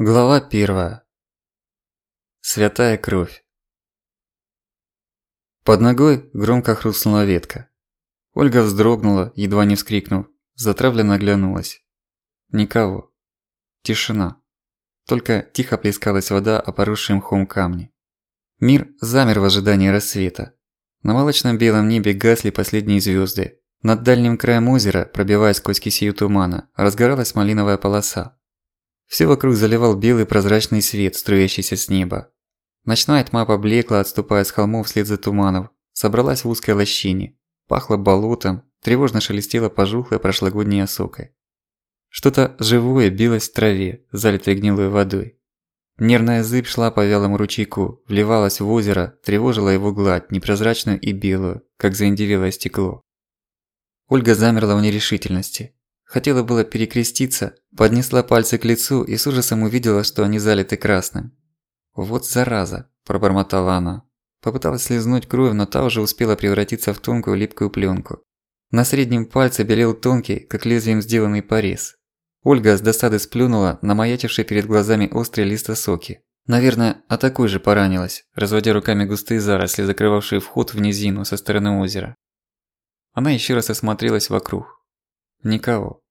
Глава первая. Святая кровь. Под ногой громко хрустнула ветка. Ольга вздрогнула, едва не вскрикнув, затравленно оглянулась. Никого. Тишина. Только тихо плескалась вода о поросшем мхом камне. Мир замер в ожидании рассвета. На молочном белом небе гасли последние звезды. Над дальним краем озера, пробиваясь сквозь кисию тумана, разгоралась малиновая полоса. Все вокруг заливал белый прозрачный свет, струящийся с неба. Ночная тьма поблекла, отступая с холмов вслед за туманов, собралась в узкой лощине. Пахло болотом, тревожно шелестело пожухлой прошлогодней осокой. Что-то живое билось в траве, залитой гнилой водой. Нервная зыбь шла по вялому ручейку, вливалась в озеро, тревожила его гладь, непрозрачную и белую, как заиндевелое стекло. Ольга замерла в нерешительности. Хотела было перекреститься, поднесла пальцы к лицу и с ужасом увидела, что они залиты красным. «Вот зараза!» – пробормотала она. Попыталась слезнуть кровь, но та уже успела превратиться в тонкую липкую пленку. На среднем пальце белел тонкий, как лезвием сделанный порез. Ольга с досады сплюнула на маячивший перед глазами острый лист соки. Наверное, а такой же поранилась, разводя руками густые заросли, закрывавшие вход в низину со стороны озера. Она еще раз осмотрелась вокруг. Никого.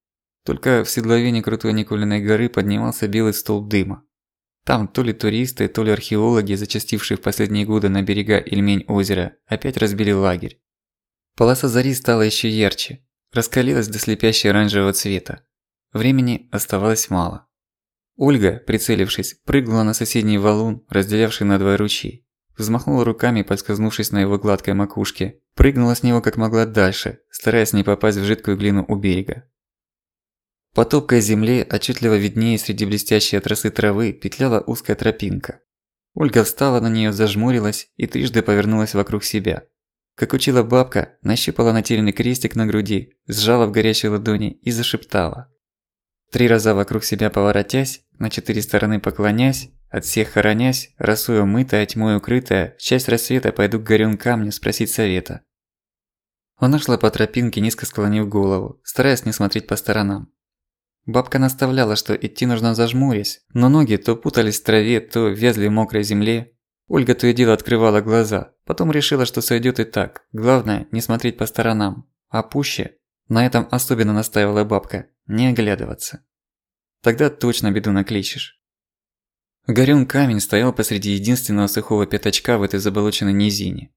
Только в седловине крутой Никулиной горы поднимался белый столб дыма. Там то ли туристы, то ли археологи, зачастившие в последние годы на берега Ильмень озера, опять разбили лагерь. Полоса зари стала еще ярче, раскалилась до слепящей оранжевого цвета. Времени оставалось мало. Ольга, прицелившись, прыгнула на соседний валун, разделявший на два ручей. Взмахнула руками, подскользнувшись на его гладкой макушке, Прыгнула с него как могла дальше, стараясь не попасть в жидкую глину у берега. По топкой земле, отчетливо виднее среди блестящей от росы травы, петляла узкая тропинка. Ольга встала на неё, зажмурилась и трижды повернулась вокруг себя. Как учила бабка, нащупала нательный крестик на груди, сжала в горячей ладони и зашептала. Три раза вокруг себя поворотясь, на четыре стороны поклонясь, от всех хоронясь, росою мытая, тьмой укрытая, в часть рассвета пойду к горюн камню спросить совета. Она шла по тропинке, низко склонив голову, стараясь не смотреть по сторонам. Бабка наставляла, что идти нужно зажмурясь, но ноги то путались в траве, то вязли в мокрой земле. Ольга то и дело открывала глаза, потом решила, что сойдёт и так. Главное, не смотреть по сторонам. А пуще, на этом особенно настаивала бабка, не оглядываться. Тогда точно беду накличешь. Горюн камень стоял посреди единственного сухого пятачка в этой заболоченной низине.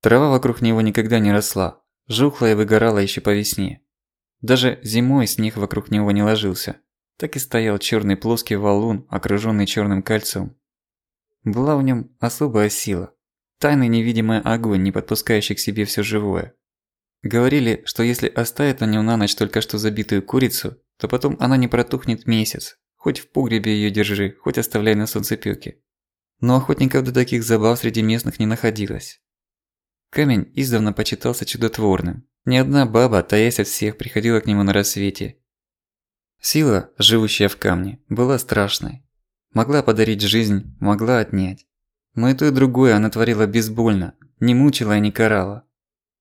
Трава вокруг него никогда не росла, Жухло и выгорало еще по весне. Даже зимой снег вокруг него не ложился. Так и стоял черный плоский валун, окруженный черным кольцом. Была в нем особая сила. Тайный невидимый огонь, не подпускающий к себе все живое. Говорили, что если оставить на нем на ночь только что забитую курицу, то потом она не протухнет месяц. Хоть в погребе ее держи, хоть оставляй на солнцепёке. Но охотников до таких забав среди местных не находилось. Камень издавна почитался чудотворным. Ни одна баба, таясь от всех, приходила к нему на рассвете. Сила, живущая в камне, была страшной. Могла подарить жизнь, могла отнять. Но и то и другое она творила безбольно, не мучила и не карала.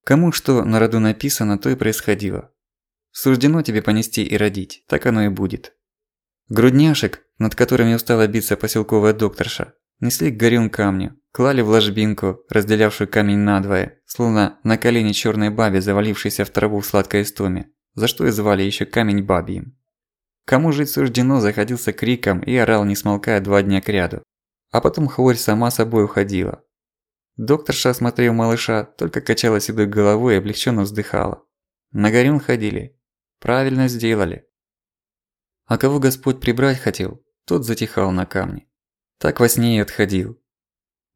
Кому что на роду написано, то и происходило. Суждено тебе понести и родить, так оно и будет. Грудняшек, над которыми устала биться поселковая докторша, несли к горюн камню, клали в ложбинку, разделявшую камень надвое, словно на колени черной бабе, завалившейся в траву в сладкой истоме, за что и звали еще камень бабьим. Кому жить суждено, заходился криком и орал, не смолкая два дня кряду. А потом хворь сама собой уходила. Докторша, осмотрев малыша, только качала седой головой и облегченно вздыхала. На горюн ходили. Правильно сделали. А кого Господь прибрать хотел, тот затихал на камне. Так во сне и отходил.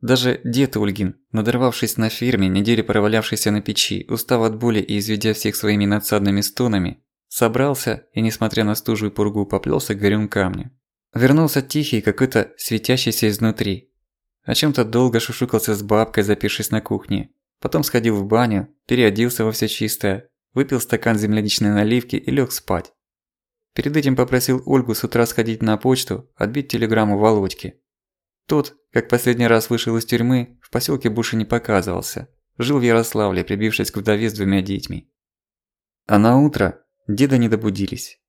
Даже дед Ульгин, надорвавшись на ферме, неделю провалявшийся на печи, устав от боли и изведя всех своими надсадными стонами, собрался и, несмотря на стужу и пургу, поплёлся к горюм камню. Вернулся тихий, какой-то светящийся изнутри. О чем то долго шушукался с бабкой, запершись на кухне. Потом сходил в баню, переоделся во все чистое, выпил стакан земляничной наливки и лег спать. Перед этим попросил Ольгу с утра сходить на почту, отбить телеграмму Володьке. Тот, как последний раз вышел из тюрьмы, в поселке больше не показывался. Жил в Ярославле, прибившись к вдове с двумя детьми. А на утро деда не добудились.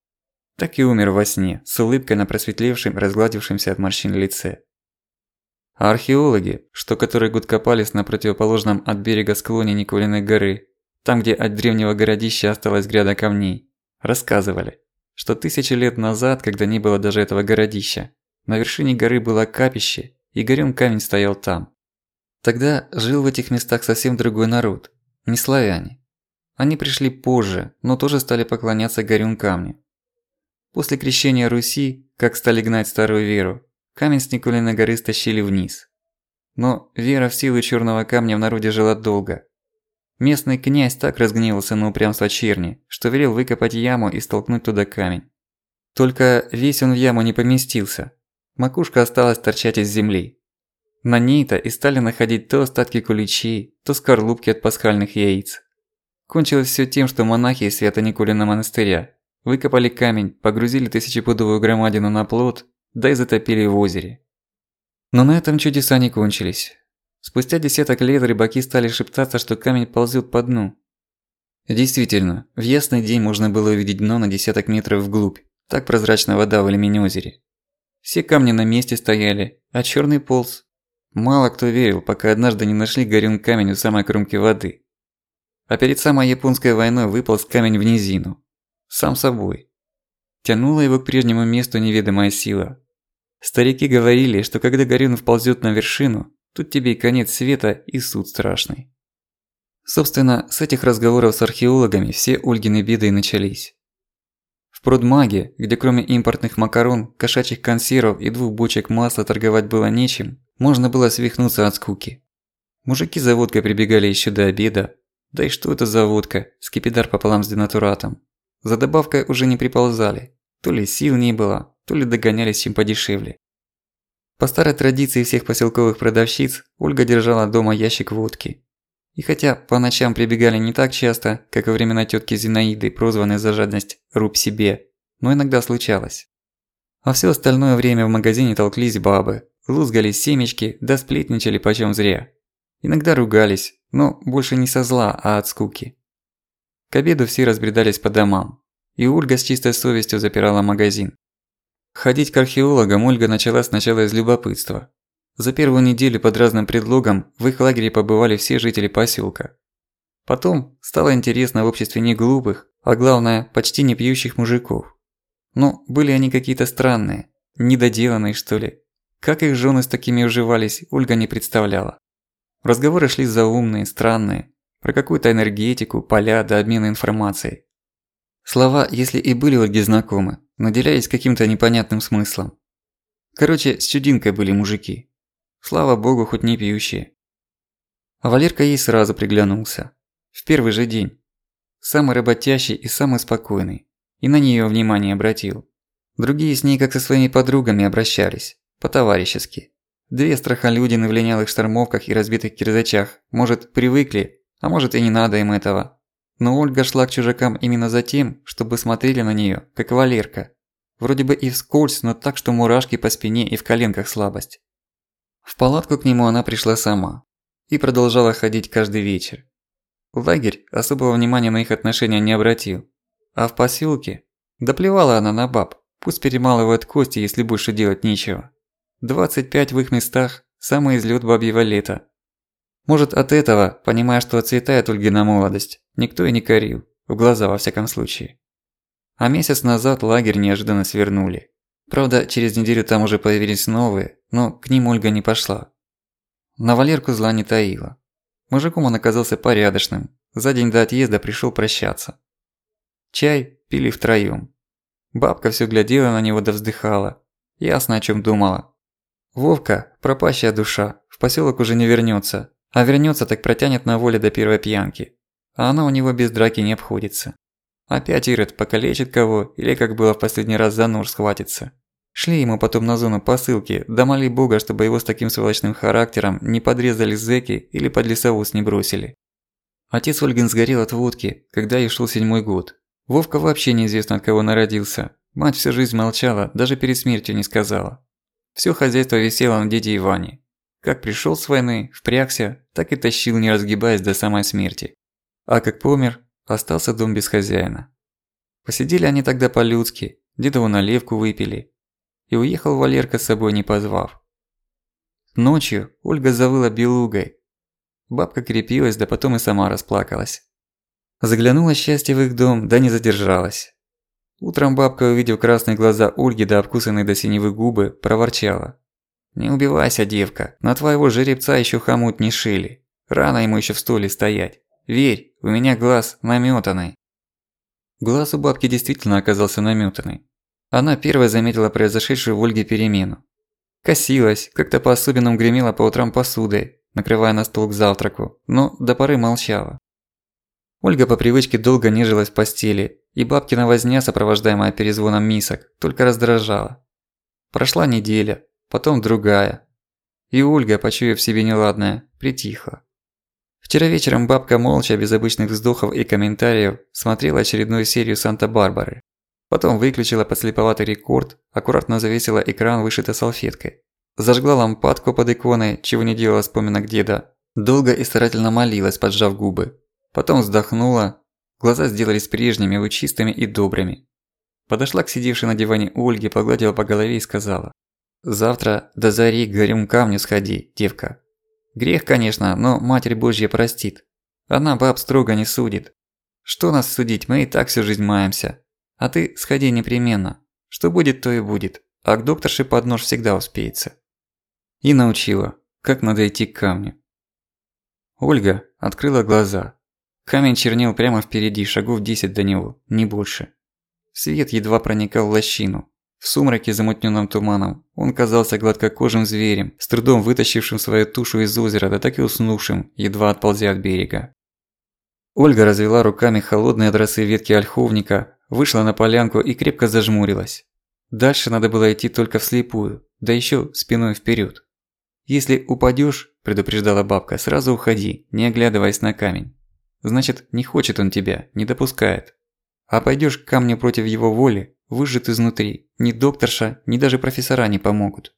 так и умер во сне, с улыбкой на просветлевшем, разгладившемся от морщин лице. Археологи, что который год копались на противоположном от берега склоне Николиной горы, там, где от древнего городища осталась гряда камней, рассказывали, что тысячи лет назад, когда не было даже этого городища, на вершине горы было капище, и горем камень стоял там. Тогда жил в этих местах совсем другой народ, не славяне. Они пришли позже, но тоже стали поклоняться горюн камню. После крещения Руси, как стали гнать старую веру, камень с Николиной горы стащили вниз. Но вера в силу черного камня в народе жила долго. Местный князь так разгневался на упрямство черни, что велел выкопать яму и столкнуть туда камень. Только весь он в яму не поместился. Макушка осталась торчать из земли. На ней-то и стали находить то остатки куличей, то скорлупки от пасхальных яиц. Кончилось всё тем, что монахи из Свято-Николина монастыря выкопали камень, погрузили тысячепудовую громадину на плот, да и затопили в озере. Но на этом чудеса не кончились. Спустя десяток лет рыбаки стали шептаться, что камень ползёт по дну. Действительно, в ясный день можно было увидеть дно на десяток метров вглубь. Так прозрачна вода в Эльмень-озере. Все камни на месте стояли, а чёрный полз. Мало кто верил, пока однажды не нашли горюн камень у самой кромки воды. А перед самой японской войной выполз камень в низину. Сам собой. Тянула его к прежнему месту неведомая сила. Старики говорили, что когда горюн вползёт на вершину, Тут тебе и конец света, и суд страшный. Собственно, с этих разговоров с археологами все Ольгины беды и начались. В продмаге, где кроме импортных макарон, кошачьих консервов и двух бочек масла торговать было нечем, можно было свихнуться от скуки. Мужики за водкой прибегали еще до обеда. Да и что это за водка, скипидар пополам с денатуратом. За добавкой уже не приползали. То ли сил не было, то ли догонялись чем подешевле. По старой традиции всех поселковых продавщиц, Ольга держала дома ящик водки. И хотя по ночам прибегали не так часто, как во времена тётки Зинаиды, прозванной за жадность «руб себе», но иногда случалось. А всё остальное время в магазине толклись бабы, лузгали семечки, да сплетничали почём зря. Иногда ругались, но больше не со зла, а от скуки. К обеду все разбредались по домам, и Ольга с чистой совестью запирала магазин. Ходить к археологам Ольга начала сначала из любопытства. За первую неделю под разным предлогом в их лагере побывали все жители поселка. Потом стало интересно в обществе не глупых, а главное, почти не пьющих мужиков. Но были они какие-то странные, недоделанные что ли. Как их жены с такими уживались, Ольга не представляла. Разговоры шли заумные, странные, про какую-то энергетику, поля до обмена информацией. Слова, если и были Ольге знакомы, наделялись каким-то непонятным смыслом. Короче, с чудинкой были мужики. Слава богу, хоть не пьющие. А Валерка ей сразу приглянулся. В первый же день. Самый работящий и самый спокойный. И на неё внимание обратил. Другие с ней как со своими подругами обращались. По-товарищески. Две страхолюдины в линялых штормовках и разбитых кирзачах, может, привыкли, а может и не надо им этого. Но Ольга шла к чужакам именно за тем, чтобы смотрели на неё, как Валерка. Вроде бы и вскользь, но так, что мурашки по спине и в коленках слабость. В палатку к нему она пришла сама. И продолжала ходить каждый вечер. Лагерь особого внимания на их отношения не обратил. А в посёлке... Да плевала она на баб. Пусть перемалывают кости, если больше делать нечего. 25 в их местах – самый излёт бабьего лета. Может, от этого, понимая, что отцветает Ольгина молодость, никто и не корил, в глаза во всяком случае. А месяц назад лагерь неожиданно свернули. Правда, через неделю там уже появились новые, но к ним Ольга не пошла. На Валерку зла не таила. Мужиком он оказался порядочным, за день до отъезда пришел прощаться. Чай пили втроём. Бабка всё глядела на него да вздыхала. Ясно, о чём думала. Вовка, пропащая душа, в посёлок уже не вернётся, а вернётся, так протянет на воле до первой пьянки. А она у него без драки не обходится. Опять Ирод покалечит кого, или как было в последний раз за нож схватится. Шли ему потом на зону посылки, да моли бога, чтобы его с таким сволочным характером не подрезали зэки или под лесовоз не бросили. Отец Ольгин сгорел от водки, когда ей шел седьмой год. Вовка вообще неизвестно от кого народился. Мать всю жизнь молчала, даже перед смертью не сказала. Всё хозяйство висело на деде Иване. Как пришел с войны, впрягся, так и тащил, не разгибаясь до самой смерти. А как помер, остался дом без хозяина. Посидели они тогда по-людски, дедову наливку выпили. И уехал Валерка с собой не позвав. Ночью Ольга завыла белугой. Бабка крепилась, да потом и сама расплакалась. Заглянула счастье в их дом, да не задержалась. Утром бабка, увидев красные глаза Ольги да обкусанные до синевы губы, проворчала. «Не убивайся, девка, на твоего жеребца еще хомут не шили. Рано ему еще в столе стоять. Верь, у меня глаз намётанный». Глаз у бабки действительно оказался намётанный. Она первая заметила произошедшую в Ольге перемену. Косилась, как-то по-особенному гремела по утрам посудой, накрывая на стол к завтраку, но до поры молчала. Ольга по привычке долго нежилась в постели, и бабкина возня, сопровождаемая перезвоном мисок, только раздражала. Прошла неделя, потом другая. И Ольга, почуяв себе неладное, притихла. Вчера вечером бабка молча, без обычных вздохов и комментариев, смотрела очередную серию «Санта-Барбары». Потом выключила подслеповатый рекорд, аккуратно завесила экран вышитой салфеткой. Зажгла лампадку под иконой, чего не делала с деда. Долго и старательно молилась, поджав губы. Потом вздохнула, глаза сделались прежними, лучистыми и добрыми. Подошла к сидевшей на диване Ольге, погладила по голове и сказала. «Завтра до зари к горюм камню сходи, девка. Грех, конечно, но Матерь Божья простит. Она баб строго не судит. Что нас судить, мы и так всю жизнь маемся. А ты сходи непременно. Что будет, то и будет. А к докторше под нож всегда успеется». И научила, как надо идти к камню. Ольга открыла глаза. Камень чернел прямо впереди, шагов 10 до него, не больше. Свет едва проникал в лощину. В сумраке, замутненном туманом, он казался гладкокожим зверем, с трудом вытащившим свою тушу из озера, да так и уснувшим, едва отползя от берега. Ольга развела руками холодные от росы ветки ольховника, вышла на полянку и крепко зажмурилась. Дальше надо было идти только вслепую, да еще спиной вперед. «Если упадешь, предупреждала бабка, – «сразу уходи, не оглядываясь на камень». Значит, не хочет он тебя, не допускает. А пойдешь к камню против его воли, выжжет изнутри. Ни докторша, ни даже профессора не помогут.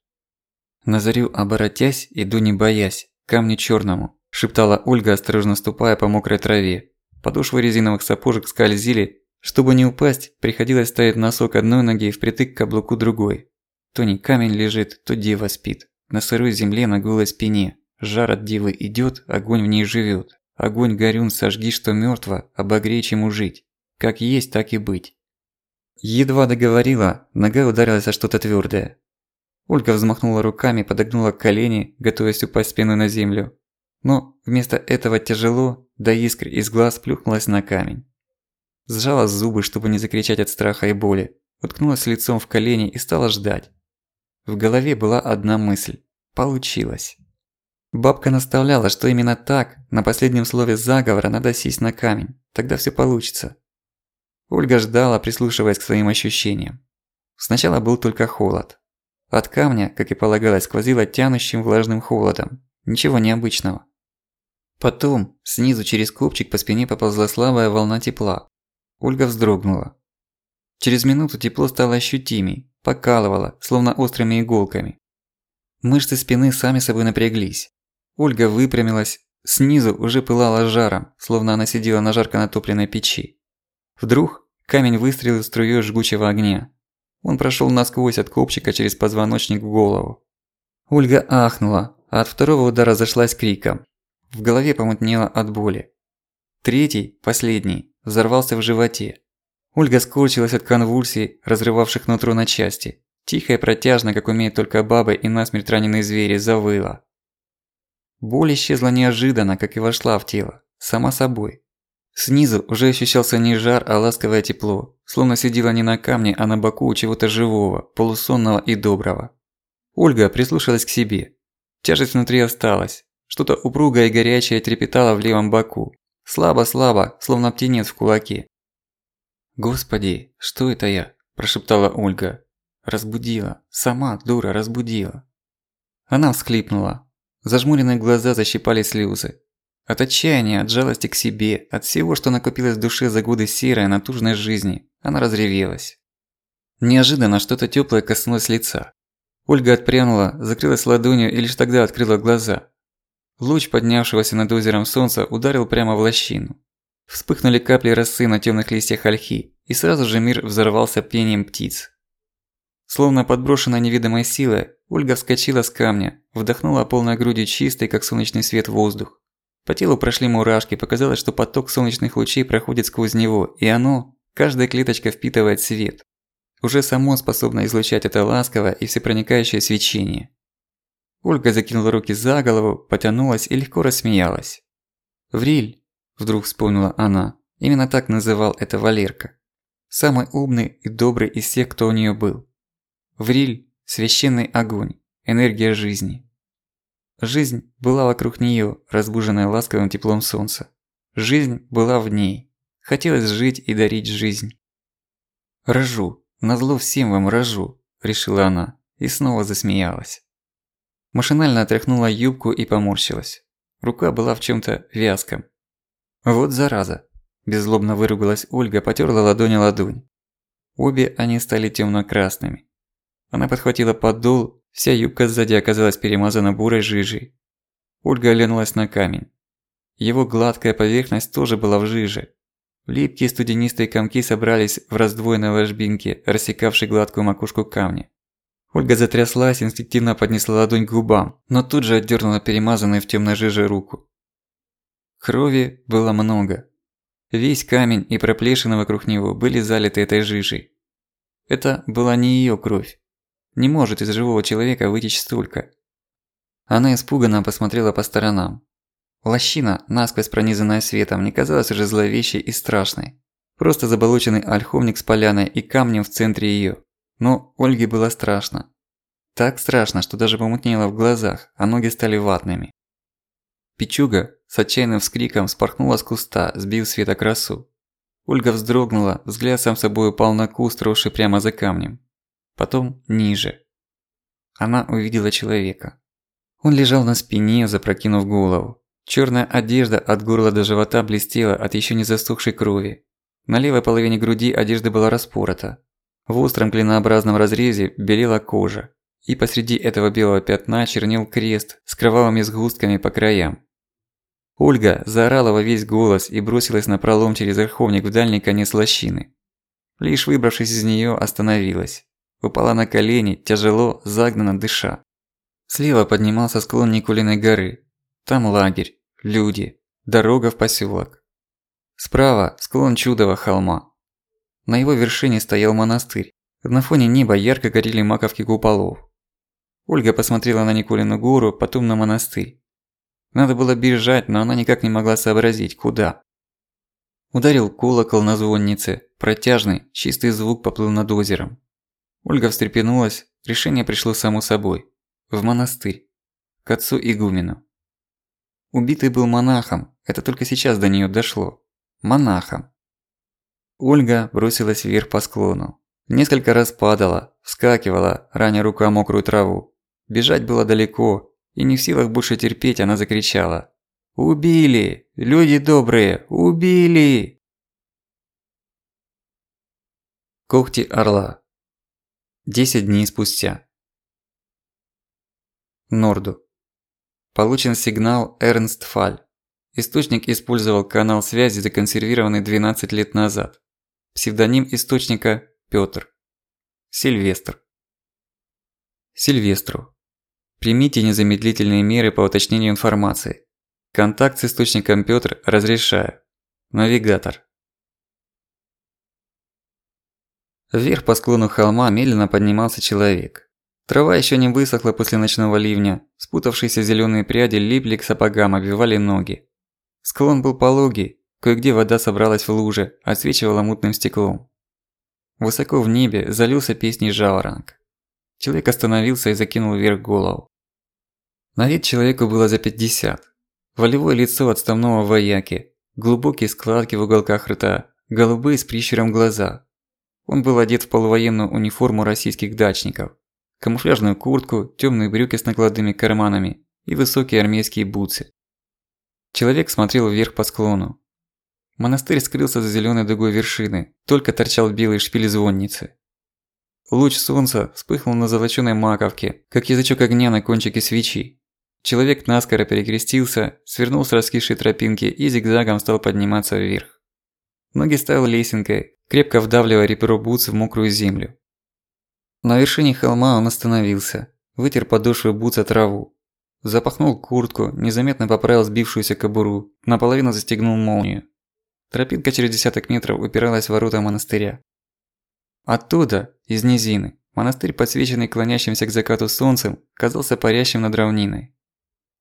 На зарю оборотясь, иду не боясь, камню черному, шептала Ольга, осторожно ступая по мокрой траве. Подошвы резиновых сапожек скользили. Чтобы не упасть, приходилось ставить носок одной ноги и впритык к каблуку другой. То не камень лежит, то дева спит. На сырой земле на голой спине. Жар от девы идёт, огонь в ней живёт. Огонь горюн сожги, что мёртво, обогрей, чему жить. Как есть, так и быть. Едва договорила, нога ударилась о что-то твёрдое. Ольга взмахнула руками, подогнула колени, готовясь упасть спиной на землю. Но вместо этого тяжело, до искр из глаз плюхнулась на камень. Сжала зубы, чтобы не закричать от страха и боли, уткнулась лицом в колени и стала ждать. В голове была одна мысль. Получилось. Бабка наставляла, что именно так, на последнем слове заговора надо сесть на камень, тогда всё получится. Ольга ждала, прислушиваясь к своим ощущениям. Сначала был только холод. От камня, как и полагалось, сквозило тянущим влажным холодом. Ничего необычного. Потом, снизу через копчик по спине поползла слабая волна тепла. Ольга вздрогнула. Через минуту тепло стало ощутимей, покалывало, словно острыми иголками. Мышцы спины сами собой напряглись. Ольга выпрямилась. Снизу уже пылала жаром, словно она сидела на жарко натопленной печи. Вдруг камень выстрелил струёй жгучего огня. Он прошёл насквозь от копчика через позвоночник в голову. Ольга ахнула, а от второго удара зашлась криком. В голове помутнело от боли. Третий, последний, взорвался в животе. Ольга скорчилась от конвульсий, разрывавших нутро на части. Тихо и протяжно, как умеют только бабы и насмерть раненые звери, завыла. Боль исчезла неожиданно, как и вошла в тело, сама собой. Снизу уже ощущался не жар, а ласковое тепло, словно сидела не на камне, а на боку у чего-то живого, полусонного и доброго. Ольга прислушалась к себе. Тяжесть внутри осталась. Что-то упругое и горячее трепетало в левом боку. Слабо-слабо, словно птенец в кулаке. «Господи, что это я?» – прошептала Ольга. Разбудила. Сама, дура, разбудила. Она всхлипнула, Зажмуренные глаза защипали слезы. От отчаяния, от жалости к себе, от всего, что накопилось в душе за годы серой, натужной жизни, она разревелась. Неожиданно что-то тёплое коснулось лица. Ольга отпрянула, закрылась ладонью и лишь тогда открыла глаза. Луч поднявшегося над озером солнца ударил прямо в лощину. Вспыхнули капли росы на тёмных листьях ольхи, и сразу же мир взорвался пением птиц. Словно подброшенная невидимой силой, Ольга вскочила с камня, вдохнула полной грудью чистый, как солнечный свет, воздух. По телу прошли мурашки, показалось, что поток солнечных лучей проходит сквозь него, и оно, каждая клеточка впитывает свет. Уже само способно излучать это ласковое и всепроникающее свечение. Ольга закинула руки за голову, потянулась и легко рассмеялась. «Вриль», – вдруг вспомнила она, именно так называл это Валерка. Самый умный и добрый из всех, кто у неё был. Вриль – священный огонь, энергия жизни. Жизнь была вокруг неё, разбуженная ласковым теплом солнца. Жизнь была в ней. Хотелось жить и дарить жизнь. «Рожу, назло всем вам рожу», – решила она и снова засмеялась. Машинально отряхнула юбку и поморщилась. Рука была в чём-то вязком. «Вот зараза!» – беззлобно выругалась Ольга, потёрла ладонь о ладонь. Обе они стали тёмно-красными. Она подхватила подол Вся юбка сзади оказалась перемазана бурой жижей. Ольга оглянулась на камень. Его гладкая поверхность тоже была в жиже. Липкие студенистые комки собрались в раздвоенной ложбинке, рассекавшей гладкую макушку камня. Ольга затряслась, инстинктивно поднесла ладонь к губам, но тут же отдернула перемазанную в темной жиже руку. Крови было много. Весь камень и проплешины вокруг него были залиты этой жижей. Это была не её кровь. Не может из живого человека вытечь столько. Она испуганно посмотрела по сторонам. Лощина, насквозь пронизанная светом, не казалась уже зловещей и страшной. Просто заболоченный ольховник с поляной и камнем в центре её. Но Ольге было страшно. Так страшно, что даже помутнело в глазах, а ноги стали ватными. Пичуга с отчаянным вскриком спорхнула с куста, сбив света красу. Ольга вздрогнула, взгляд сам собой упал на куст, росший прямо за камнем потом ниже. Она увидела человека. Он лежал на спине, запрокинув голову. Чёрная одежда от горла до живота блестела от ещё не засохшей крови. На левой половине груди одежда была распорота. В остром клинообразном разрезе белела кожа. И посреди этого белого пятна чернел крест с кровавыми сгустками по краям. Ольга заорала во весь голос и бросилась на пролом через верховник в дальний конец лощины. Лишь выбравшись из неё, остановилась. Упала на колени, тяжело, загнанно дыша. Слева поднимался склон Никулиной горы. Там лагерь, люди, дорога в посёлок. Справа – склон Чудова холма. На его вершине стоял монастырь. На фоне неба ярко горели маковки куполов. Ольга посмотрела на Никулину гору, потом на монастырь. Надо было бежать, но она никак не могла сообразить, куда. Ударил колокол на звоннице, протяжный, чистый звук поплыл над озером. Ольга встрепенулась, решение пришло само собой. В монастырь. К отцу игумену. Убитый был монахом, это только сейчас до неё дошло. Монахом. Ольга бросилась вверх по склону. Несколько раз падала, вскакивала, раня рука мокрую траву. Бежать было далеко, и не в силах больше терпеть, она закричала. «Убили! Люди добрые! Убили!» Когти орла 10 дней спустя. Норду. Получен сигнал Эрнст Фаль. Источник использовал канал связи, законсервированный 12 лет назад. Псевдоним источника – Пётр. Сильвестр. Сильвестру. Примите незамедлительные меры по уточнению информации. Контакт с источником Пётр разрешаю. Навигатор. Вверх по склону холма медленно поднимался человек. Трава еще не высохла после ночного ливня, спутавшиеся зеленые пряди липли к сапогам, обвивали ноги. Склон был пологий, кое-где вода собралась в луже, отсвечивала мутным стеклом. Высоко в небе залился песней жаворонок. Человек остановился и закинул вверх голову. На вид человеку было за 50. Волевое лицо отставного вояки, глубокие складки в уголках рта, голубые с прищуром глаза, он был одет в полувоенную униформу российских дачников. Камуфляжную куртку, темные брюки с накладными карманами и высокие армейские бутсы. Человек смотрел вверх по склону. Монастырь скрылся за зеленой дугой вершины, только торчал белый шпиль звонницы. Луч солнца вспыхнул на золочёной маковке, как язычок огня на кончике свечи. Человек наскоро перекрестился, свернул с раскисшей тропинки и зигзагом стал подниматься вверх. Ноги ставил лесенкой, крепко вдавливая ребро бутс в мокрую землю. На вершине холма он остановился, вытер подошвы бутса траву, запахнул куртку, незаметно поправил сбившуюся кобуру, наполовину застегнул молнию. Тропинка через десяток метров упиралась в ворота монастыря. Оттуда, из низины, монастырь, подсвеченный клонящимся к закату солнцем, казался парящим над равниной.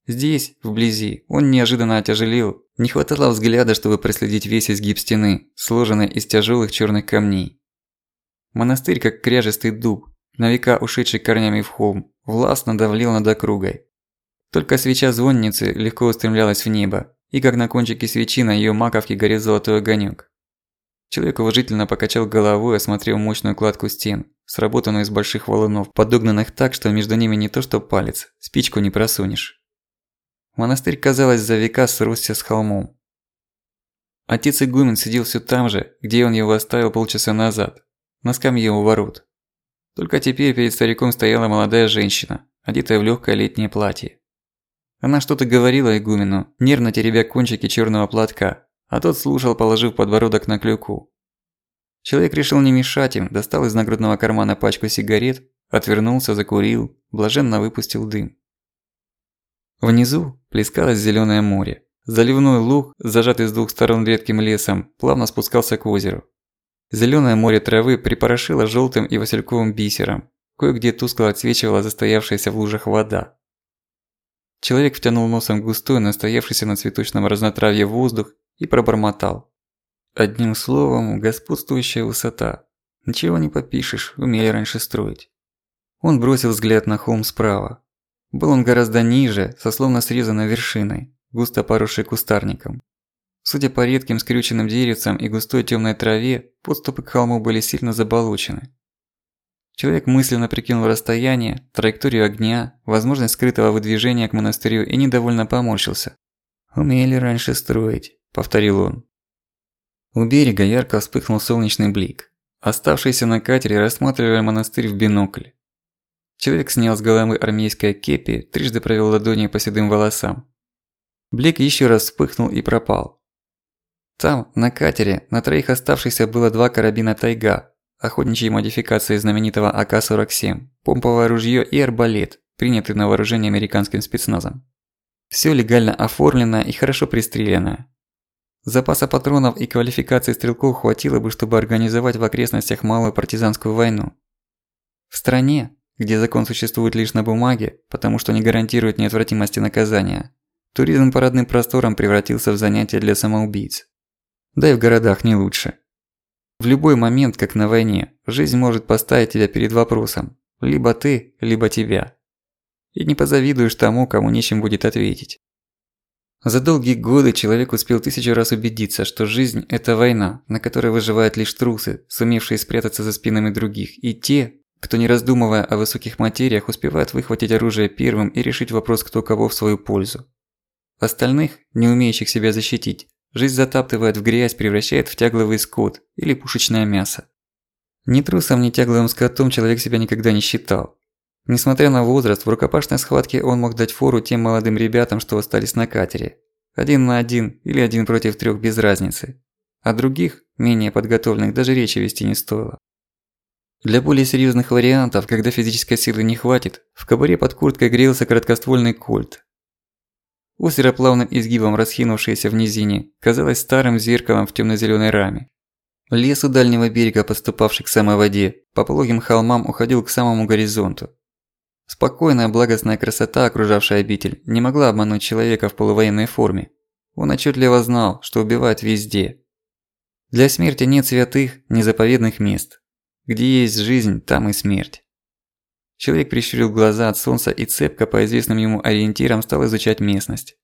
Здесь, вблизи, он неожиданно отяжелел, не хватало взгляда, чтобы проследить весь изгиб стены, сложенной из тяжелых черных камней. Монастырь, как кряжестый дуб, на века ушедший корнями в холм, властно давлел над округой. Только свеча звонницы легко устремлялась в небо, и как на кончике свечи на её маковке горел золотой огонёк. Человек уважительно покачал головой осмотрел мощную кладку стен, сработанную из больших валунов, подогнанных так, что между ними не то что палец, спичку не просунешь. Монастырь, казалось, за века сросся с холмом. Отец игумен сидел всё там же, где он его оставил полчаса назад, на скамье у ворот. Только теперь перед стариком стояла молодая женщина, одетая в лёгкое летнее платье. Она что-то говорила игумену, нервно теребя кончики чёрного платка, а тот слушал, положив подбородок на клюку. Человек решил не мешать им, достал из нагрудного кармана пачку сигарет, отвернулся, закурил, блаженно выпустил дым. Внизу плескалось зелёное море. Заливной луг, зажатый с двух сторон редким лесом, плавно спускался к озеру. Зелёное море травы припорошило жёлтым и васильковым бисером. Кое-где тускло отсвечивала застоявшаяся в лужах вода. Человек втянул носом густой, настоявшийся на цветочном разнотравье воздух и пробормотал. Одним словом, господствующая высота. Ничего не попишешь, умели раньше строить. Он бросил взгляд на холм справа. Был он гораздо ниже, со словно срезанной вершиной, густо поросшей кустарником. Судя по редким скрюченным деревцам и густой темной траве, подступы к холму были сильно заболочены. Человек мысленно прикинул расстояние, траекторию огня, возможность скрытого выдвижения к монастырю и недовольно поморщился. «Умели раньше строить», – повторил он. У берега ярко вспыхнул солнечный блик. Оставшиеся на катере рассматривали монастырь в бинокль. Человек снял с головы армейское кепи, трижды провел ладонью по седым волосам. Блик еще раз вспыхнул и пропал. Там, на катере, на троих оставшихся было два карабина «Тайга», охотничьей модификации знаменитого АК-47, помповое ружье и арбалет, принятый на вооружение американским спецназом. Все легально оформлено и хорошо пристреляно. Запаса патронов и квалификации стрелков хватило бы, чтобы организовать в окрестностях малую партизанскую войну. В стране, где закон существует лишь на бумаге, потому что не гарантирует неотвратимости наказания, туризм по родным просторам превратился в занятие для самоубийц. Да и в городах не лучше. В любой момент, как на войне, жизнь может поставить тебя перед вопросом – либо ты, либо тебя. И не позавидуешь тому, кому нечем будет ответить. За долгие годы человек успел тысячу раз убедиться, что жизнь – это война, на которой выживают лишь трусы, сумевшие спрятаться за спинами других, и те, кто не раздумывая о высоких материях, успевает выхватить оружие первым и решить вопрос кто кого в свою пользу. Остальных, не умеющих себя защитить, жизнь затаптывает в грязь, превращает в тягловый скот или пушечное мясо. Ни трусом, ни тягловым скотом человек себя никогда не считал. Несмотря на возраст, в рукопашной схватке он мог дать фору тем молодым ребятам, что остались на катере. Один на один или один против трех без разницы. А других, менее подготовленных, даже речи вести не стоило. Для более серьезных вариантов, когда физической силы не хватит, в кобуре под курткой грелся короткоствольный кольт. Озеро, плавным изгибом расхинувшееся в низине, казалось старым зеркалом в темно зеленой раме. Лес у дальнего берега, подступавший к самой воде, по пологим холмам уходил к самому горизонту. Спокойная благостная красота, окружавшая обитель, не могла обмануть человека в полувоенной форме. Он отчетливо знал, что убивают везде. Для смерти нет святых, ни заповедных мест. Где есть жизнь, там и смерть. Человек прищурил глаза от солнца и цепко по известным ему ориентирам стал изучать местность.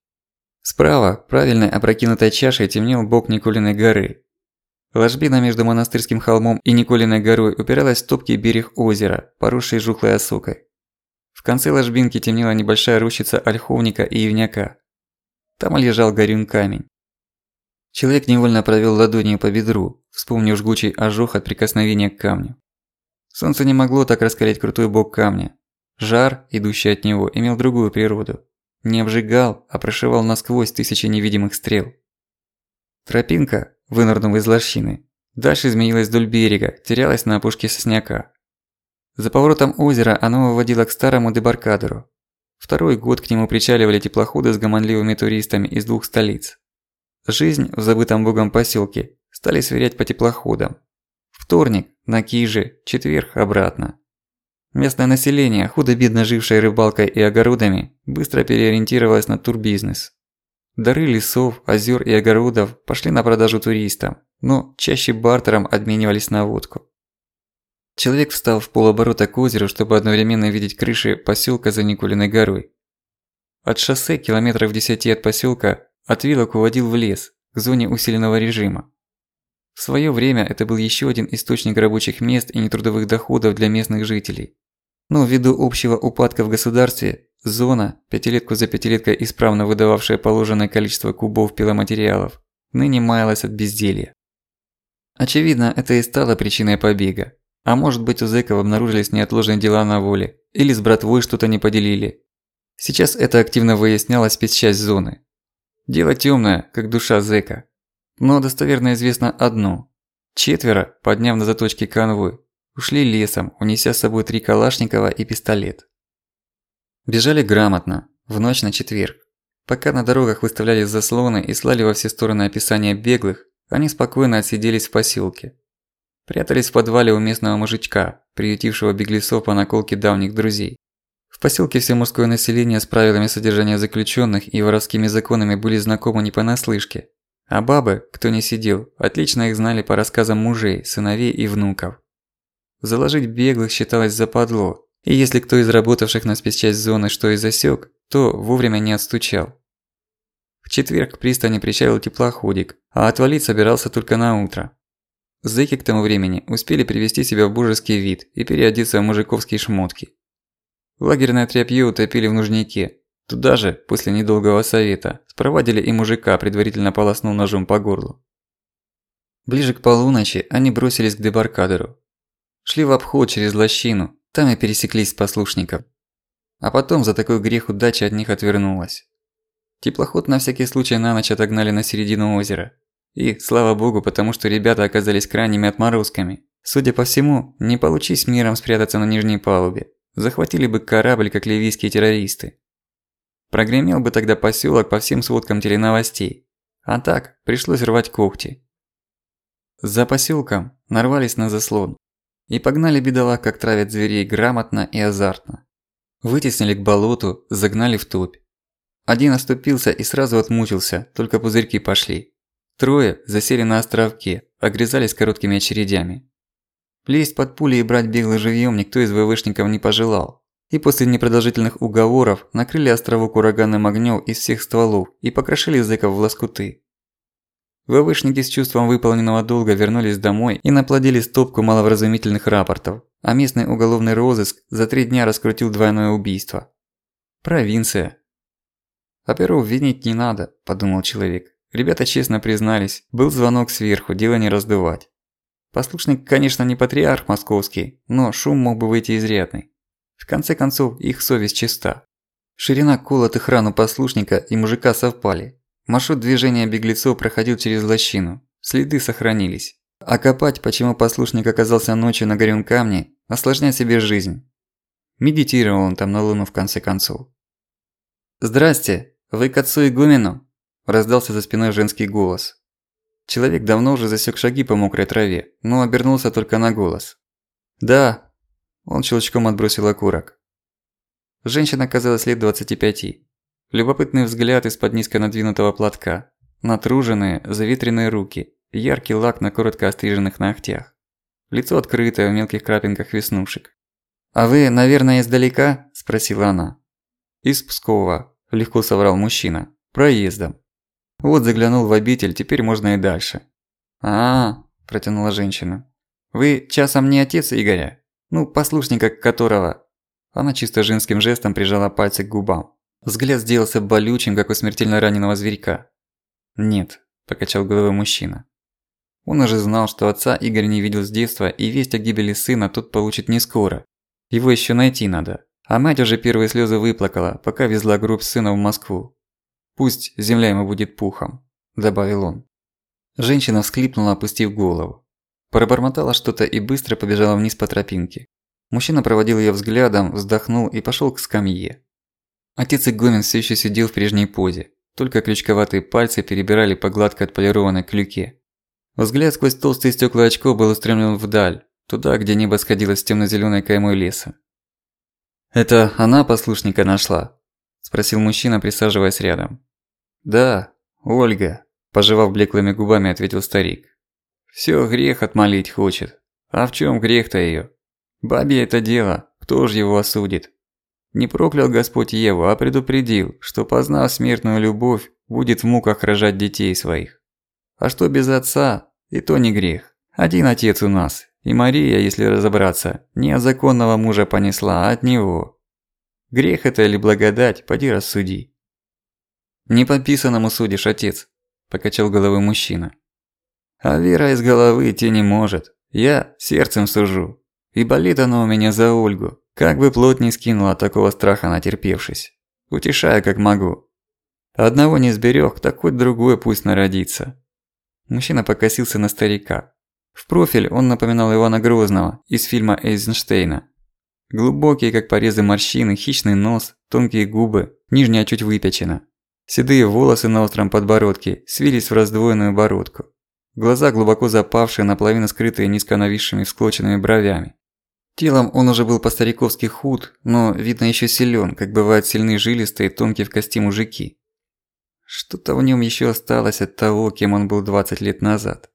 Справа, правильной опрокинутой чашей, темнел бок Николиной горы. Ложбина между монастырским холмом и Николиной горой упиралась в топкий берег озера, поросший жухлой осокой. В конце ложбинки темнела небольшая рощица ольховника и ивняка. Там лежал горюн камень. Человек невольно провел ладонью по бедру, вспомнив жгучий ожог от прикосновения к камню. Солнце не могло так раскалять крутой бок камня. Жар, идущий от него, имел другую природу. Не обжигал, а прошивал насквозь тысячи невидимых стрел. Тропинка, вынырнув из лощины, Дальше изменилось вдоль берега, терялось на опушке сосняка. За поворотом озера оно выводило к старому дебаркадеру. Второй год к нему причаливали теплоходы с гомонливыми туристами из двух столиц. Жизнь в забытом богом поселке стали сверять по теплоходам. Вторник – на Киже, четверг – обратно. Местное население, худо-бедно жившее рыбалкой и огородами, быстро переориентировалось на турбизнес. Дары лесов, озер и огородов пошли на продажу туристам, но чаще бартером обменивались на водку. Человек встал в полоборота к озеру, чтобы одновременно видеть крыши поселка за Никулиной горой. От шоссе километров десяти от поселка отвилок уводил в лес, к зоне усиленного режима. В своё время это был ещё один источник рабочих мест и нетрудовых доходов для местных жителей. Но ввиду общего упадка в государстве, зона, пятилетку за пятилеткой исправно выдававшая положенное количество кубов пиломатериалов, ныне маялась от безделья. Очевидно, это и стало причиной побега. А может быть у зэков обнаружились неотложные дела на воле, или с братвой что-то не поделили. Сейчас это активно выяснялось спецчасть зоны. Дело тёмное, как душа зэка. Но достоверно известно одно. Четверо, подняв на заточке конвой, ушли лесом, унеся с собой три Калашникова и пистолет. Бежали грамотно, в ночь на четверг. Пока на дорогах выставляли заслоны и слали во все стороны описания беглых, они спокойно отсиделись в поселке. Прятались в подвале у местного мужичка, приютившего беглецов по наколке давних друзей. В поселке все мужское население с правилами содержания заключенных и воровскими законами были знакомы не понаслышке. А бабы, кто не сидел, отлично их знали по рассказам мужей, сыновей и внуков. Заложить беглых считалось западло, и если кто из работавших на спецчасть зоны что и засек, то вовремя не отстучал. В четверг к пристани причалил теплоходик, а отвалить собирался только на утро. Зэки к тому времени успели привести себя в божеский вид и переодеться в мужиковские шмотки. Лагерное тряпье утопили в нужнике. Туда же, после недолгого совета, спровадили и мужика, предварительно полоснул ножом по горлу. Ближе к полуночи они бросились к дебаркадеру, Шли в обход через лощину, там и пересеклись с послушником. А потом за такой грех удача от них отвернулась. Теплоход на всякий случай на ночь отогнали на середину озера. И, слава богу, потому что ребята оказались крайними отморозками. Судя по всему, не получись миром спрятаться на нижней палубе. Захватили бы корабль, как ливийские террористы. Прогремел бы тогда посёлок по всем сводкам теленовостей. А так, пришлось рвать когти. За посёлком нарвались на заслон. И погнали бедолаг, как травят зверей, грамотно и азартно. Вытеснили к болоту, загнали в топь. Один оступился и сразу отмучился, только пузырьки пошли. Трое засели на островке, огрызались короткими очередями. Лезть под пули и брать бегло живьём никто из ВВшников не пожелал. И после непродолжительных уговоров накрыли островок ураганным огнём из всех стволов и покрошили зэков в лоскуты. ВВшники с чувством выполненного долга вернулись домой и наплодили стопку маловразумительных рапортов, а местный уголовный розыск за три дня раскрутил двойное убийство. Провинция. «Оперов винить не надо», – подумал человек. Ребята честно признались, был звонок сверху, дело не раздувать. Послушник, конечно, не патриарх московский, но шум мог бы выйти изрядный. В конце концов, их совесть чиста. Ширина колотых ран у послушника и мужика совпали, Маршрут движения беглецов проходил через лощину. Следы сохранились. А копать, почему послушник оказался ночью на горем камне, осложнять себе жизнь. Медитировал он там на луну в конце концов. «Здрасте! Вы к отцу игумену?» – раздался за спиной женский голос. Человек давно уже засек шаги по мокрой траве, но обернулся только на голос. «Да!» – он щелчком отбросил окурок. Женщина казалась лет 25. Любопытный взгляд из-под низко надвинутого платка. Натруженные, заветренные руки. Яркий лак на коротко остриженных ногтях. Лицо открытое в мелких крапинках веснушек. «А вы, наверное, издалека?» – спросила она. «Из Пскова», – легко соврал мужчина. «Проездом». «Вот заглянул в обитель, теперь можно и дальше». «А, -а, -а протянула женщина. «Вы часом не отец Игоря? Ну, послушника которого?» Она чисто женским жестом прижала пальцы к губам. Взгляд сделался болючим, как у смертельно раненого зверька. «Нет», – покачал головой мужчина. Он уже знал, что отца Игорь не видел с детства, и весть о гибели сына тот получит не скоро. Его еще найти надо. А мать уже первые слезы выплакала, пока везла гроб сына в Москву. «Пусть земля ему будет пухом», – добавил он. Женщина всклипнула, опустив голову. Пробормотала что-то и быстро побежала вниз по тропинке. Мужчина проводил её взглядом, вздохнул и пошёл к скамье. Отец Игумен всё ещё сидел в прежней позе, только крючковатые пальцы перебирали по гладко отполированной клюке. Взгляд сквозь толстые стёкла очков был устремлен вдаль, туда, где небо сходилось с тёмно-зелёной каймой леса. «Это она послушника нашла?» – спросил мужчина, присаживаясь рядом. «Да, Ольга», – пожевав блеклыми губами, ответил старик. «Всё грех отмолить хочет. А в чём грех-то её? Бабе это дело, кто ж его осудит? Не проклял Господь Еву, а предупредил, что познав смертную любовь, будет в муках рожать детей своих. А что без отца, и то не грех. Один отец у нас, и Мария, если разобраться, не от законного мужа понесла, а от него. Грех это или благодать, поди рассуди. «Не по писанному судишь, отец», – покачал головой мужчина. «А вера из головы идти не может. Я сердцем сужу. И болит оно у меня за Ольгу, как бы плоть не скинула такого страха натерпевшись. Утешаю как могу. Одного не сберег, так хоть другое пусть народится». Мужчина покосился на старика. В профиль он напоминал Ивана Грозного из фильма Эйзенштейна. Глубокие, как порезы морщины, хищный нос, тонкие губы, нижняя чуть выпечена. Седые волосы на остром подбородке свились в раздвоенную бородку. Глаза глубоко запавшие, наполовину скрытые низко нависшими всклоченными бровями. Телом он уже был по-стариковски худ, но, видно, еще силен, как бывают сильные жилистые, тонкие в кости мужики. Что-то в нем еще осталось от того, кем он был 20 лет назад.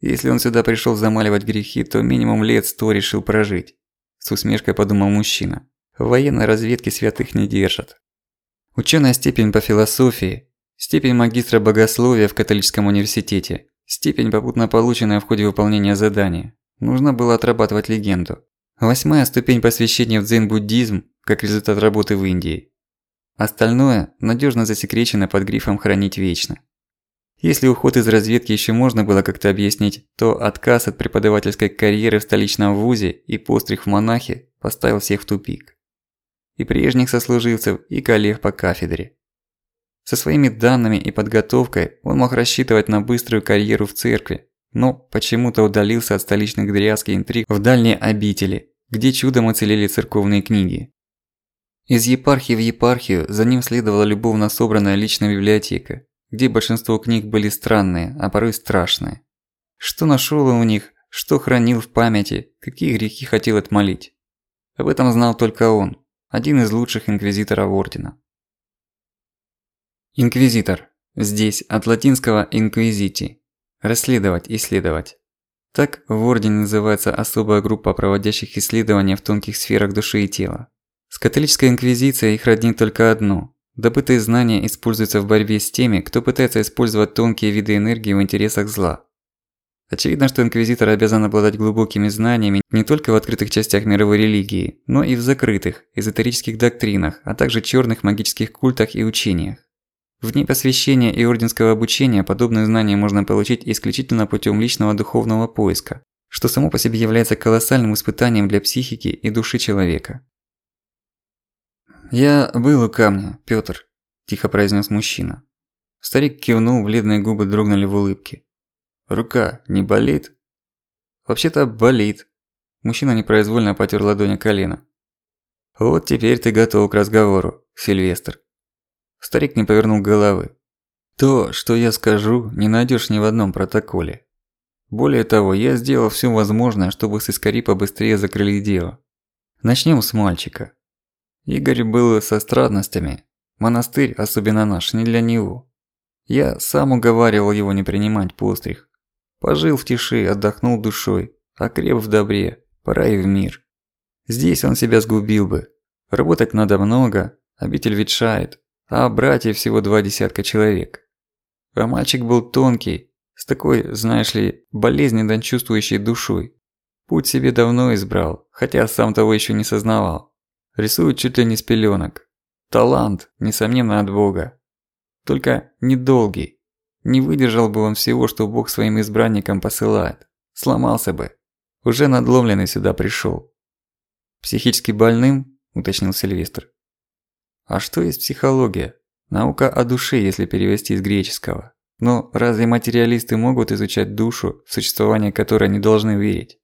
Если он сюда пришел замаливать грехи, то минимум лет сто решил прожить. С усмешкой подумал мужчина. В военной разведке святых не держат. Ученая степень по философии, степень магистра богословия в католическом университете, степень, попутно полученная в ходе выполнения задания. Нужно было отрабатывать легенду. Восьмая ступень посвящения в дзен-буддизм, как результат работы в Индии. Остальное надежно засекречено под грифом «Хранить вечно». Если уход из разведки еще можно было как-то объяснить, то отказ от преподавательской карьеры в столичном вузе и постриг в монахи поставил всех в тупик. И прежних сослуживцев, и коллег по кафедре. Со своими данными и подготовкой он мог рассчитывать на быструю карьеру в церкви, но почему-то удалился от столичных дрязг и интриг в дальние обители, где чудом уцелели церковные книги. Из епархии в епархию за ним следовала любовно собранная личная библиотека, где большинство книг были странные, а порой страшные. Что нашел он у них, что хранил в памяти, какие грехи хотел отмолить. Об этом знал только он, один из лучших инквизиторов Ордена. Инквизитор. Здесь от латинского «inquisiti» – расследовать, исследовать. Так в Ордене называется особая группа проводящих исследования в тонких сферах души и тела. С католической инквизицией их роднит только одно Добытые знания используются в борьбе с теми, кто пытается использовать тонкие виды энергии в интересах зла. Очевидно, что инквизитор обязан обладать глубокими знаниями не только в открытых частях мировой религии, но и в закрытых, эзотерических доктринах, а также чёрных магических культах и учениях. В дни посвящения и орденского обучения подобные знания можно получить исключительно путём личного духовного поиска, что само по себе является колоссальным испытанием для психики и души человека. «Я был у камня, Пётр», – тихо произнес мужчина. Старик кивнул, бледные губы дрогнули в улыбке. «Рука не болит?» «Вообще-то болит». Мужчина непроизвольно потер ладонь колено. «Вот теперь ты готов к разговору, Сильвестр». Старик не повернул головы. «То, что я скажу, не найдешь ни в одном протоколе. Более того, я сделал все возможное, чтобы с Искари побыстрее закрыли дело. Начнем с мальчика. Игорь был со странностями. Монастырь, особенно наш, не для него. Я сам уговаривал его не принимать постриг. Пожил в тиши, отдохнул душой, окреп в добре, пора и в мир. Здесь он себя сгубил бы. Работать надо много, обитель ветшает, а братьев всего два десятка человек. А мальчик был тонкий, с такой, знаешь ли, болезненно чувствующей душой. Путь себе давно избрал, хотя сам того еще не сознавал. Рисует чуть ли не с пеленок. Талант, несомненно, от Бога. Только недолгий. Не выдержал бы он всего, что Бог своим избранникам посылает. Сломался бы. Уже надломленный сюда пришел. «Психически больным?» – уточнил Сильвестр. «А что есть психология? Наука о душе, если перевести из греческого. Но разве материалисты могут изучать душу, в существование которой не должны верить?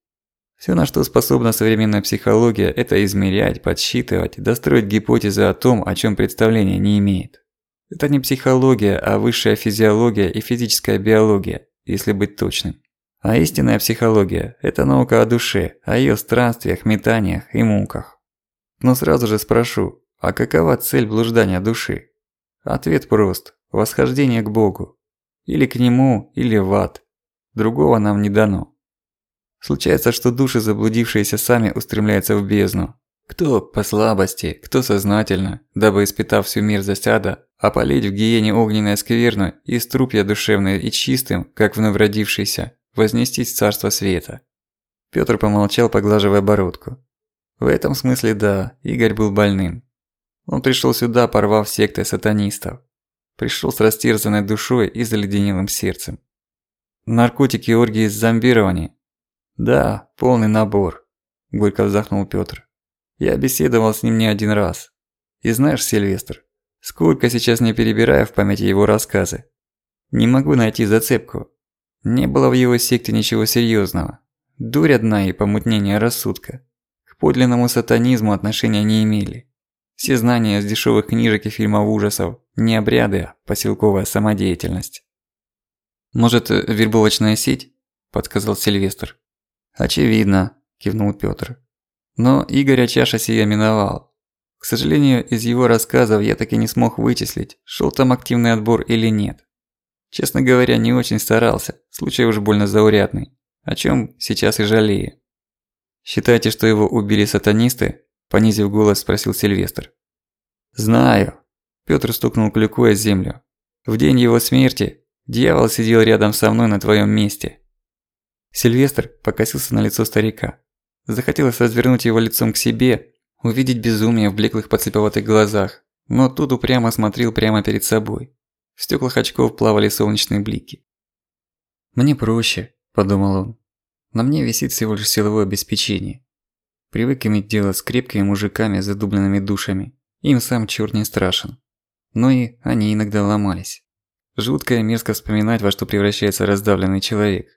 Все, на что способна современная психология, это измерять, подсчитывать, достроить гипотезы о том, о чем представление не имеет. Это не психология, а высшая физиология и физическая биология, если быть точным. А истинная психология – это наука о душе, о ее странствиях, метаниях и муках. Но сразу же спрошу, а какова цель блуждания души? Ответ прост – восхождение к Богу. Или к Нему, или в ад. Другого нам не дано. Случается, что души, заблудившиеся сами, устремляются в бездну. Кто по слабости, кто сознательно, дабы испытав всю мерзость ада, опалить в гиене огненное скверну и струпья душевное и чистым, как вновь родившийся, вознестись в царство света. Пётр помолчал, поглаживая бородку. В этом смысле да, Игорь был больным. Он пришёл сюда, порвав секты сатанистов. Пришёл с растерзанной душой и заледенелым сердцем. Наркотики, оргии, зомбирование «Да, полный набор», – горько вздохнул Пётр. «Я беседовал с ним не один раз. И знаешь, Сильвестр, сколько сейчас не перебираю в памяти его рассказы. Не могу найти зацепку. Не было в его секте ничего серьёзного. Дурь одна и помутнение рассудка. К подлинному сатанизму отношения не имели. Все знания из дешёвых книжек и фильмов ужасов – не обряды, а поселковая самодеятельность. «Может, вербовочная сеть?» – подсказал Сильвестр. «Очевидно», – кивнул Пётр. Но Игоря чаша сия миновал. К сожалению, из его рассказов я так и не смог вычислить, шел там активный отбор или нет. Честно говоря, не очень старался, случай уж больно заурядный, о чем сейчас и жалею. «Считаете, что его убили сатанисты?» – понизив голос, спросил Сильвестр. «Знаю», – Пётр стукнул клюкой о землю. «В день его смерти дьявол сидел рядом со мной на твоем месте. Сильвестр покосился на лицо старика. Захотелось развернуть его лицом к себе, увидеть безумие в блеклых подслеповатых глазах, но тут упрямо смотрел прямо перед собой. В стёклах очков плавали солнечные блики. «Мне проще», – подумал он. «На мне висит всего лишь силовое обеспечение. Привык иметь дело с крепкими мужиками с задубленными душами. Им сам чёрт не страшен. Но и они иногда ломались. Жутко и мерзко вспоминать, во что превращается раздавленный человек.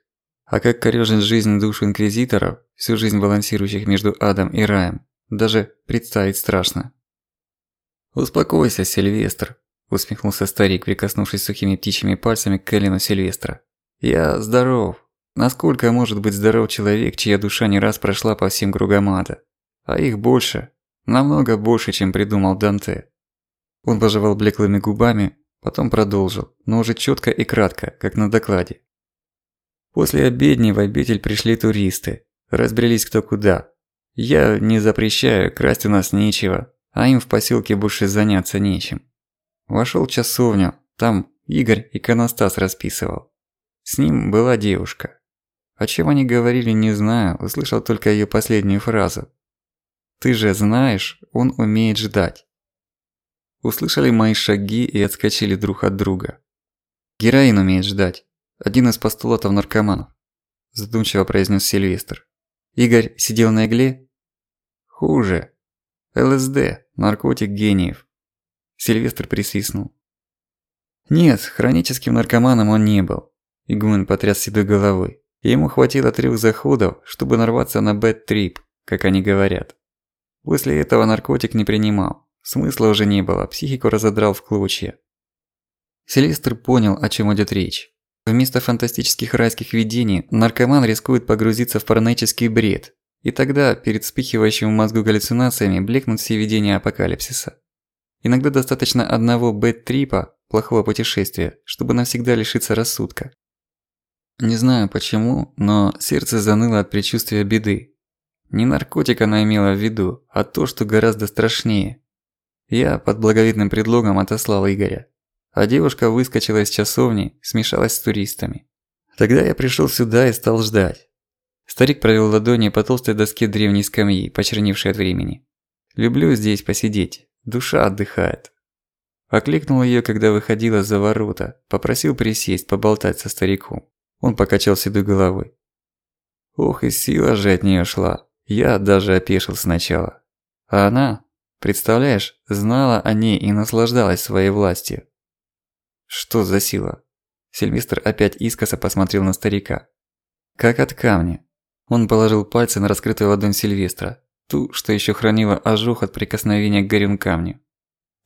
А как корёжит жизнь душ инквизиторов, всю жизнь балансирующих между адом и раем, даже представить страшно. «Успокойся, Сильвестр», – усмехнулся старик, прикоснувшись сухими птичьими пальцами к колену Сильвестра. «Я здоров. Насколько может быть здоров человек, чья душа не раз прошла по всем кругам ада? А их больше, намного больше, чем придумал Данте». Он пожевал блеклыми губами, потом продолжил, но уже чётко и кратко, как на докладе. После обедни в обитель пришли туристы. Разбрелись кто куда. Я не запрещаю, красть у нас нечего, а им в поселке больше заняться нечем. Вошел в часовню, там Игорь иконостас расписывал. С ним была девушка. О чем они говорили, не знаю, услышал только ее последнюю фразу. «Ты же знаешь, он умеет ждать». Услышали мои шаги и отскочили друг от друга. Героин умеет ждать. Один из постулатов наркоманов. Задумчиво произнес Сильвестр. Игорь сидел на игле? Хуже. ЛСД, наркотик гениев. Сильвестр присвистнул. Нет, хроническим наркоманом он не был. Игумен потряс седой головой. Ему хватило трех заходов, чтобы нарваться на бэт-трип, как они говорят. После этого наркотик не принимал. Смысла уже не было, психику разодрал в клочья. Сильвестр понял, о чем идет речь. Вместо фантастических райских видений наркоман рискует погрузиться в параноический бред, и тогда перед вспыхивающим в мозгу галлюцинациями блекнут все видения апокалипсиса. Иногда достаточно одного бэт-трипа, плохого путешествия, чтобы навсегда лишиться рассудка. Не знаю почему, но сердце заныло от предчувствия беды. Не наркотик она имела в виду, а то, что гораздо страшнее. Я под благовидным предлогом отослал Игоря а девушка выскочила из часовни, смешалась с туристами. Тогда я пришел сюда и стал ждать. Старик провел ладони по толстой доске древней скамьи, почерневшей от времени. «Люблю здесь посидеть, душа отдыхает». Окликнул ее, когда выходила за ворота, попросил присесть, поболтать со стариком. Он покачал седой головой. Ох, и сила же от нее шла. Я даже опешил сначала. А она, представляешь, знала о ней и наслаждалась своей властью. Что за сила? Сильвестр опять искоса посмотрел на старика. Как от камня. Он положил пальцы на раскрытую ладонь Сильвестра, ту, что еще хранила ожог от прикосновения к горюм камню.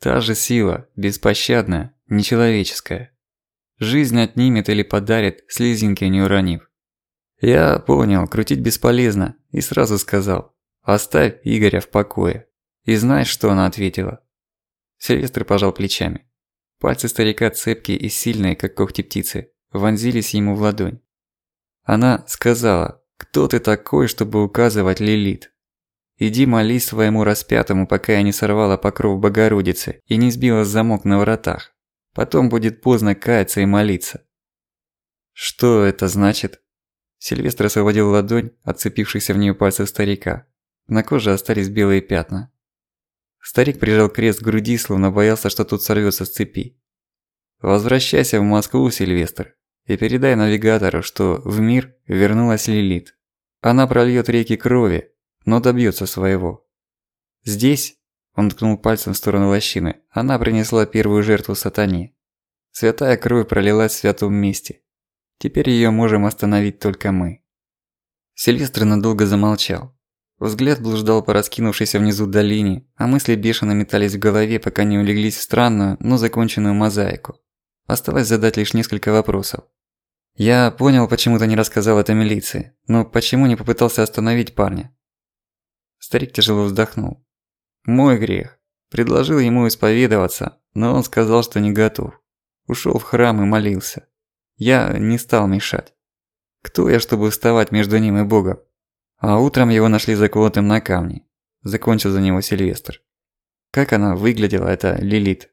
Та же сила, беспощадная, нечеловеческая. Жизнь отнимет или подарит, слезинки не уронив. Я понял, крутить бесполезно, и сразу сказал «Оставь Игоря в покое». И знаешь, что она ответила? Сильвестр пожал плечами. Пальцы старика цепкие и сильные, как когти птицы, вонзились ему в ладонь. Она сказала «Кто ты такой, чтобы указывать Лилит?» Иди молись своему распятому, пока я не сорвала покров Богородицы и не сбила замок на воротах. Потом будет поздно каяться и молиться. Что это значит? Сильвестр освободил ладонь, отцепившихся в нее пальцев старика. На коже остались белые пятна. Старик прижал крест к груди, словно боялся, что тут сорвется с цепи. «Возвращайся в Москву, Сильвестр, и передай навигатору, что в мир вернулась Лилит. Она прольёт реки крови, но добьется своего. Здесь, он ткнул пальцем в сторону лощины, она принесла первую жертву сатане. Святая кровь пролилась в святом месте. Теперь её можем остановить только мы. Сильвестр надолго замолчал. Взгляд блуждал по раскинувшейся внизу долине, а мысли бешено метались в голове, пока не улеглись в странную, но законченную мозаику. Осталось задать лишь несколько вопросов. Я понял, почему ты не рассказал это милиции, но почему не попытался остановить парня? Старик тяжело вздохнул. Мой грех. Предложил ему исповедоваться, но он сказал, что не готов. Ушёл в храм и молился. Я не стал мешать. Кто я, чтобы вставать между ним и Богом? А утром его нашли заколотым на камне. Закончил за него Сильвестр. Как она выглядела, эта Лилит?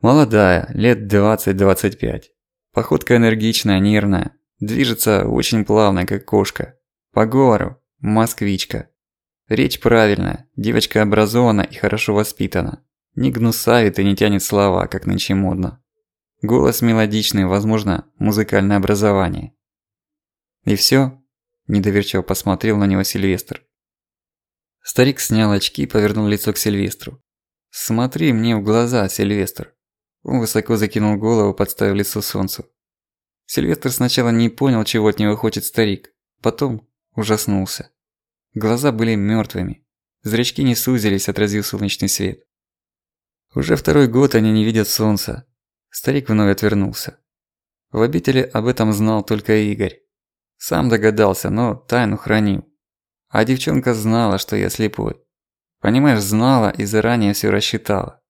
Молодая, лет 20-25. Походка энергичная, нервная. Движется очень плавно, как кошка. По говору – москвичка. Речь правильная, девочка образована и хорошо воспитана. Не гнусавит и не тянет слова, как нынче модно. Голос мелодичный, возможно, музыкальное образование. И всё? Недоверчиво посмотрел на него Сильвестр. Старик снял очки и повернул лицо к Сильвестру. «Смотри мне в глаза, Сильвестр». Он высоко закинул голову, подставив лицо солнцу. Сильвестр сначала не понял, чего от него хочет старик, потом ужаснулся. Глаза были мертвыми. Зрачки не сузились, отразив солнечный свет. Уже второй год они не видят солнца. Старик вновь отвернулся. В обители об этом знал только Игорь. Сам догадался, но тайну хранил. А девчонка знала, что я слепой. Понимаешь, знала и заранее все рассчитала.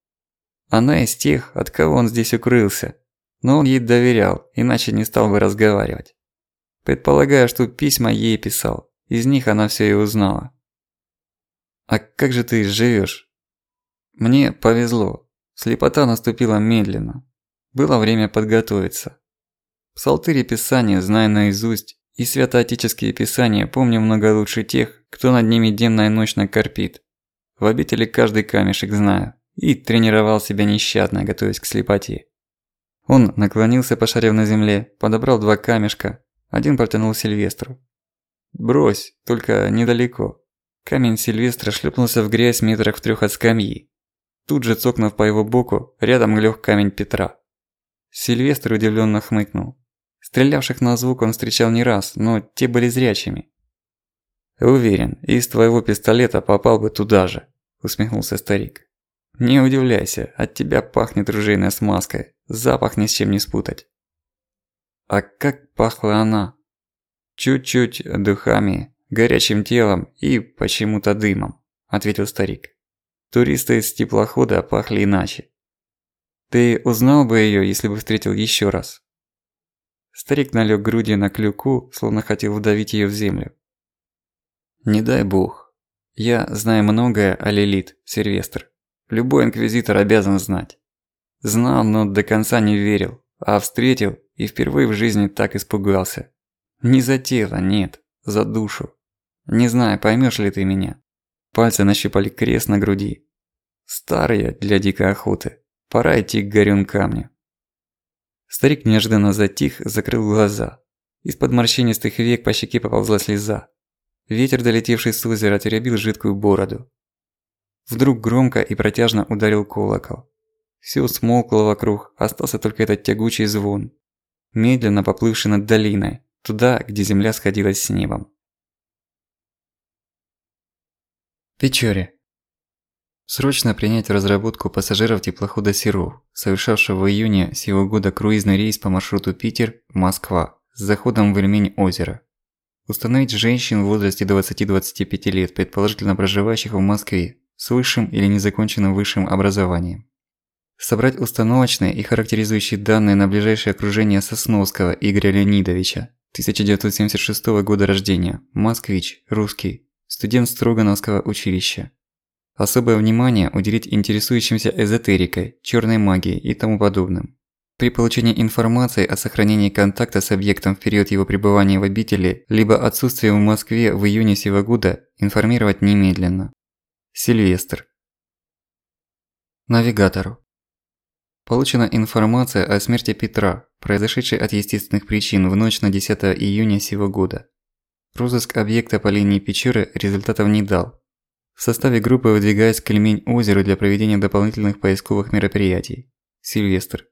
Она из тех, от кого он здесь укрылся. Но он ей доверял, иначе не стал бы разговаривать. Предполагаю, что письма ей писал. Из них она все и узнала. «А как же ты живешь? Мне повезло. Слепота наступила медленно. Было время подготовиться. Псалтыри Писания знаю наизусть, и святоотеческие писания помню много лучше тех, кто над ними денно и ночно корпит. В обители каждый камешек знаю, и тренировал себя нещадно, готовясь к слепоте. Он наклонился, пошарив на земле, подобрал два камешка, один протянул Сильвестру. «Брось, только недалеко». Камень Сильвестра шлепнулся в грязь метрах в трёх от скамьи. Тут же цокнув по его боку, рядом лёг камень Петра. Сильвестр удивлённо хмыкнул. Стрелявших на звук он встречал не раз, но те были зрячими. «Уверен, из твоего пистолета попал бы туда же», – усмехнулся старик. «Не удивляйся, от тебя пахнет ружейной смазкой, запах ни с чем не спутать». А как пахла она? «Чуть-чуть духами, горячим телом и почему-то дымом», – ответил старик. «Туристы из теплохода пахли иначе». «Ты узнал бы её, если бы встретил ещё раз?» Старик налёг грудью на клюку, словно хотел вдавить её в землю. «Не дай бог. Я знаю многое о Лилит, Сильвестр. Любой инквизитор обязан знать. Знал, но до конца не верил, а встретил и впервые в жизни так испугался. Не за тело, нет, за душу. Не знаю, поймешь ли ты меня. Пальцы нащупали крест на груди. Старые для дикой охоты. Пора идти к горюн камню. Старик неожиданно затих, закрыл глаза. Из-под морщинистых век по щеке поползла слеза. Ветер, долетевший с озера, теребил жидкую бороду. Вдруг громко и протяжно ударил колокол. Всё смолкло вокруг, остался только этот тягучий звон. медленно поплывший над долиной, туда, где земля сходилась с небом. Печоре. Срочно принять разработку пассажиров теплохода «Серов», совершавшего в июне сего года круизный рейс по маршруту Питер-Москва с заходом в Ильмень-озеро. Установить женщин в возрасте 20-25 лет, предположительно проживающих в Москве, с высшим или незаконченным высшим образованием. Собрать установочные и характеризующие данные на ближайшее окружение Сосновского Игоря Леонидовича, 1976 года рождения, москвич, русский, студент Строгановского училища. Особое внимание уделить интересующимся эзотерикой, черной магией и тому подобным. При получении информации о сохранении контакта с объектом в период его пребывания в обители, либо отсутствия в Москве в июне сего года, информировать немедленно. Сильвестр. Навигатору. Получена информация о смерти Петра, произошедшей от естественных причин в ночь на 10 июня сего года. Розыск объекта по линии Печоры результатов не дал. В составе группы выдвигаясь к Ильмень-озеру для проведения дополнительных поисковых мероприятий. Сильвестр.